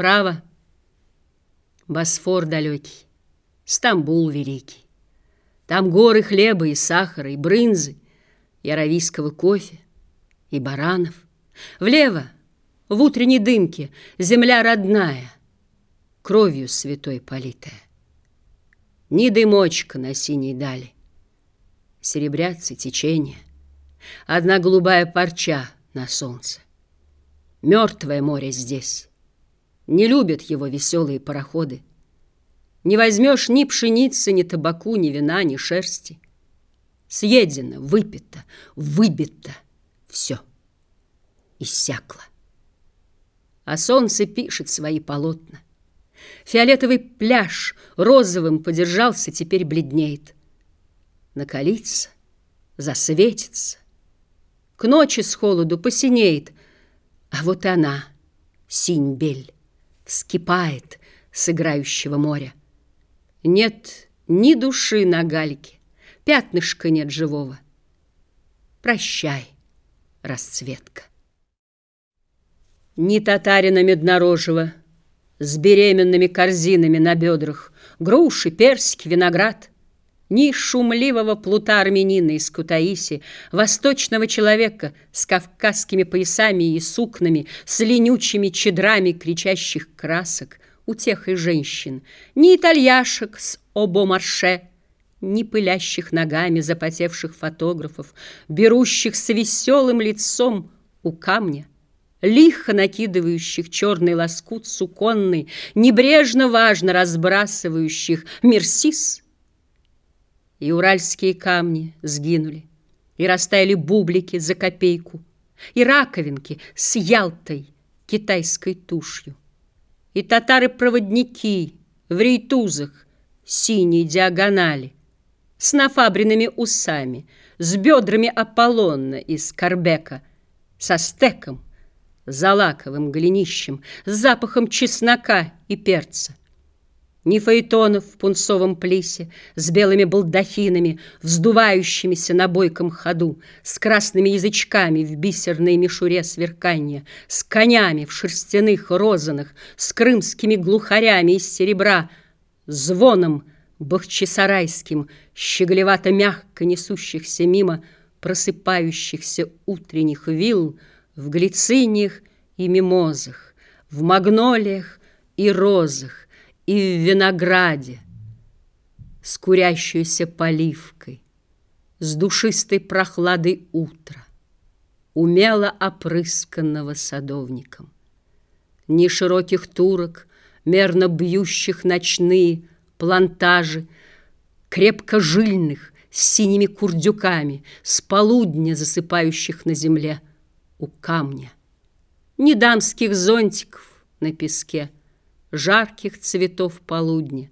Справа Босфор далекий, Стамбул великий. Там горы хлеба и сахара, и брынзы, и кофе, и баранов. Влево, в утренней дымке, земля родная, кровью святой политая. Ни дымочка на синей дали, серебрятся течения, одна голубая парча на солнце. Мертвое море здесь, не любят его веселые пароходы. Не возьмешь ни пшеницы, ни табаку, ни вина, ни шерсти. Съедено, выпито, выбито, все иссякло. А солнце пишет свои полотна. Фиолетовый пляж розовым подержался, теперь бледнеет. Накалится, засветится. К ночи с холоду посинеет, а вот она, синь-бель вскипает с играющего моря. Нет ни души на гальке, пятнышка нет живого. Прощай, расцветка. Ни татарина меднорожего с беременными корзинами на бедрах, груши, персики, виноград, ни шумливого плута армянина из Кутаиси, восточного человека с кавказскими поясами и сукнами, с ленючими чедрами кричащих красок, утехой женщин, ни итальяшек с обомарше, ни пылящих ногами запотевших фотографов, берущих с веселым лицом у камня, лихо накидывающих черный лоскут суконный, небрежно важно разбрасывающих мерсис и уральские камни сгинули, и растаяли бублики за копейку, и раковинки с ялтой китайской тушью, и татары-проводники в рейтузах синей диагонали, с нафабренными усами, с бедрами Аполлона из Карбека, со стеком, залаковым голенищем, с запахом чеснока и перца, ни фаэтонов в пунцовом плисе с белыми балдахинами, вздувающимися на бойком ходу, с красными язычками в бисерной мишуре сверкания, с конями в шерстяных розанах, с крымскими глухарями из серебра, звоном бахчисарайским, щеголевато-мягко несущихся мимо просыпающихся утренних вилл в глициниях и мимозах, в магнолиях и розах, и в винограде, с курящейся поливкой, с душистой прохладой утра, умело опрысканного садовником. Ни широких турок, мерно бьющих ночные плантажи, крепко жильных, с синими курдюками, с полудня засыпающих на земле у камня. Ни дамских зонтиков на песке — жарких цветов полудня,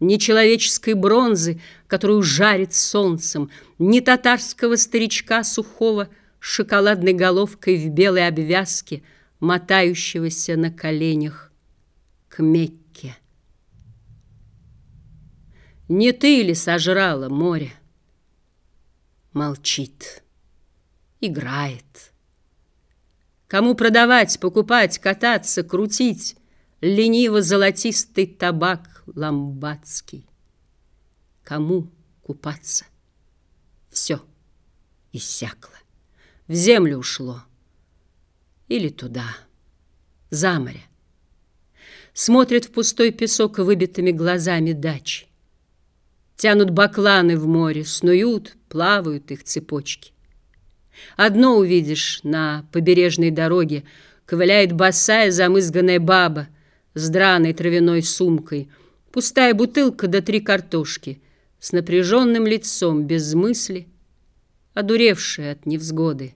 ни человеческой бронзы, которую жарит солнцем, ни татарского старичка сухого шоколадной головкой в белой обвязке, мотающегося на коленях к Мекке. Не ты ли сожрала море? Молчит, играет. Кому продавать, покупать, кататься, крутить? Лениво-золотистый табак ламбадский. Кому купаться? Все иссякло, в землю ушло. Или туда, за море. Смотрят в пустой песок выбитыми глазами дачи. Тянут бакланы в море, снуют, плавают их цепочки. Одно увидишь на побережной дороге, ковыляет босая замызганная баба, с драной травяной сумкой, пустая бутылка да три картошки, с напряженным лицом, без мысли, одуревшая от невзгоды.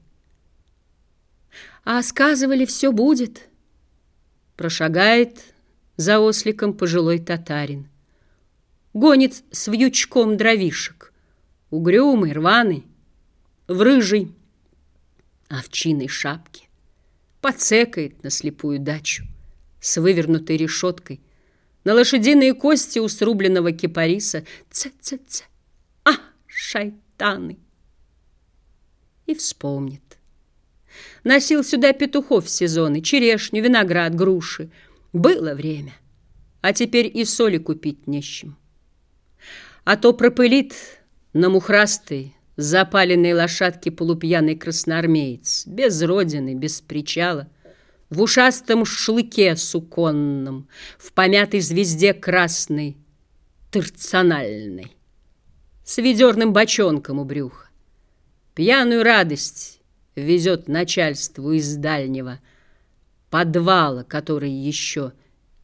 А сказывали, все будет. Прошагает за осликом пожилой татарин. Гонит с вьючком дровишек, угрюмый, рваный, в рыжей овчиной шапке, подсекает на слепую дачу с вывернутой решеткой, на лошадиные кости у срубленного кипариса. Ц-ц-ц! А, шайтаны! И вспомнит. Носил сюда петухов в сезоны, черешню, виноград, груши. Было время, а теперь и соли купить нечем. А то пропылит на мухрастой, запаленной лошадке полупьяный красноармеец, без родины, без причала, в ушастом шлыке суконном, в помятой звезде красной, терциональной, с ведерным бочонком у брюха. Пьяную радость везет начальству из дальнего подвала, который еще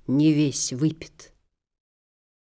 не весь выпит.